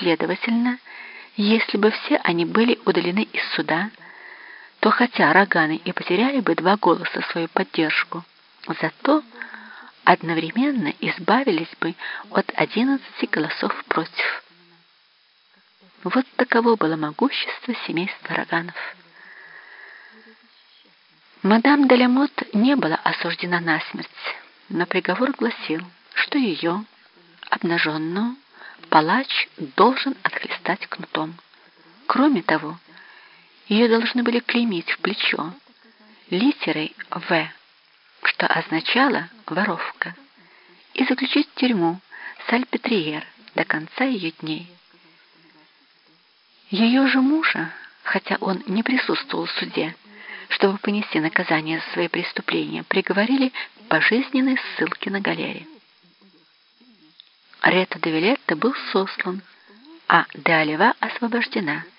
Следовательно, если бы все они были удалены из суда, то хотя Роганы и потеряли бы два голоса свою поддержку, зато одновременно избавились бы от одиннадцати голосов против. Вот таково было могущество семейства Роганов. Мадам Делямот не была осуждена на смерть, но приговор гласил, что ее, обнаженную, палач должен отхлестать кнутом. Кроме того, ее должны были клеймить в плечо литерой «В», что означало «воровка», и заключить в тюрьму Сальпетриер до конца ее дней. Ее же мужа, хотя он не присутствовал в суде, чтобы понести наказание за свои преступления, приговорили к пожизненной ссылке на галере. Рета де Вилетта был сослан, а де Олива освобождена –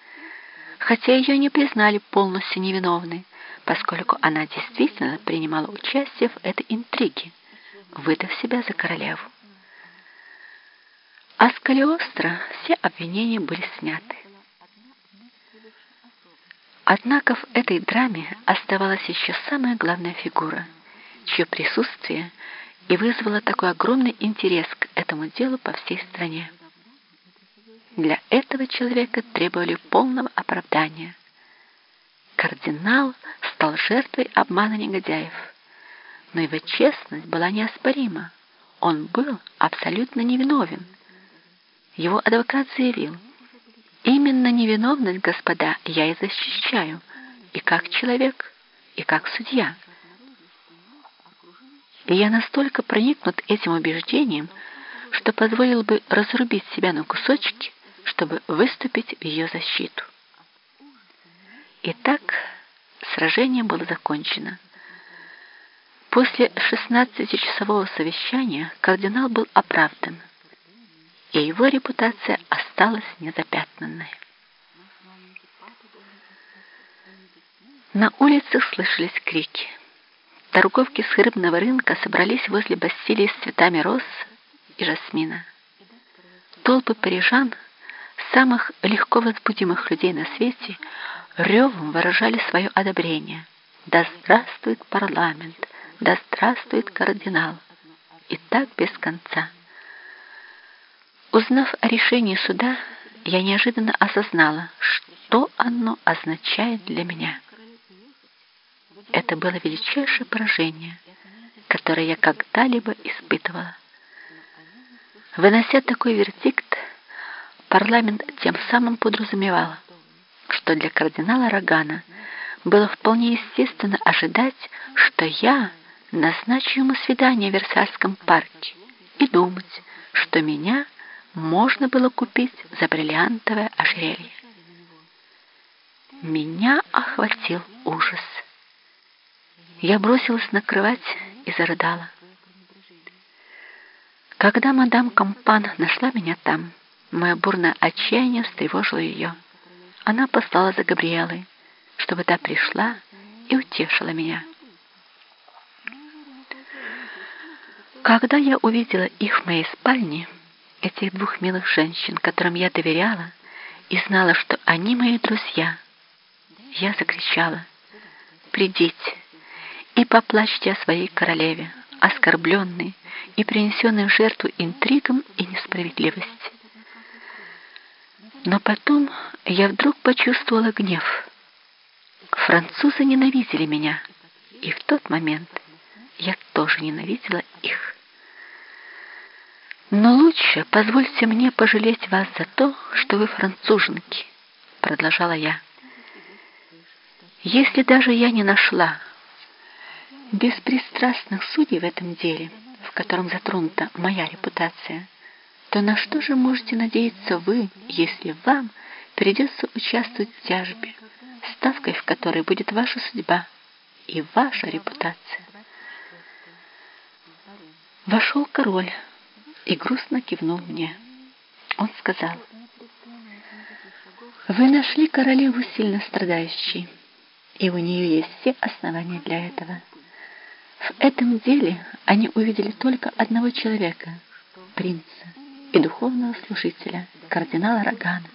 хотя ее не признали полностью невиновной, поскольку она действительно принимала участие в этой интриге, выдав себя за королеву. А с Калиостро все обвинения были сняты. Однако в этой драме оставалась еще самая главная фигура, чье присутствие и вызвало такой огромный интерес к этому делу по всей стране. Для этого человека требовали полного оправдания. Кардинал стал жертвой обмана негодяев, но его честность была неоспорима. Он был абсолютно невиновен. Его адвокат заявил, «Именно невиновность, господа, я и защищаю, и как человек, и как судья». И я настолько проникнут этим убеждением, что позволил бы разрубить себя на кусочки, чтобы выступить в ее защиту. Итак, сражение было закончено. После 16-часового совещания кардинал был оправдан, и его репутация осталась незапятнанной. На улицах слышались крики. Торговки с рыбного рынка собрались возле Бастилии с цветами роз и жасмина. Толпы парижан – самых легко возбудимых людей на свете ревом выражали свое одобрение. Да здравствует парламент, да здравствует кардинал. И так без конца. Узнав о решении суда, я неожиданно осознала, что оно означает для меня. Это было величайшее поражение, которое я когда-либо испытывала. Вынося такой вердикт, Парламент тем самым подразумевал, что для кардинала Рогана было вполне естественно ожидать, что я назначу ему свидание в Версальском парке и думать, что меня можно было купить за бриллиантовое ожерелье. Меня охватил ужас. Я бросилась на кровать и зарыдала. Когда мадам Кампан нашла меня там, Мое бурное отчаяние встревожило ее. Она послала за Габриэлой, чтобы та пришла и утешила меня. Когда я увидела их в моей спальне, этих двух милых женщин, которым я доверяла и знала, что они мои друзья, я закричала «Придите и поплачьте о своей королеве, оскорбленной и принесенной в жертву интригам и несправедливости». Но потом я вдруг почувствовала гнев. Французы ненавидели меня, и в тот момент я тоже ненавидела их. Но лучше позвольте мне пожалеть вас за то, что вы француженки, продолжала я. Если даже я не нашла беспристрастных судей в этом деле, в котором затронута моя репутация, то на что же можете надеяться вы, если вам придется участвовать в тяжбе, ставкой в которой будет ваша судьба и ваша репутация? Вошел король и грустно кивнул мне. Он сказал, «Вы нашли королеву сильно страдающей, и у нее есть все основания для этого. В этом деле они увидели только одного человека, принца, и духовного служителя, кардинала Рогана.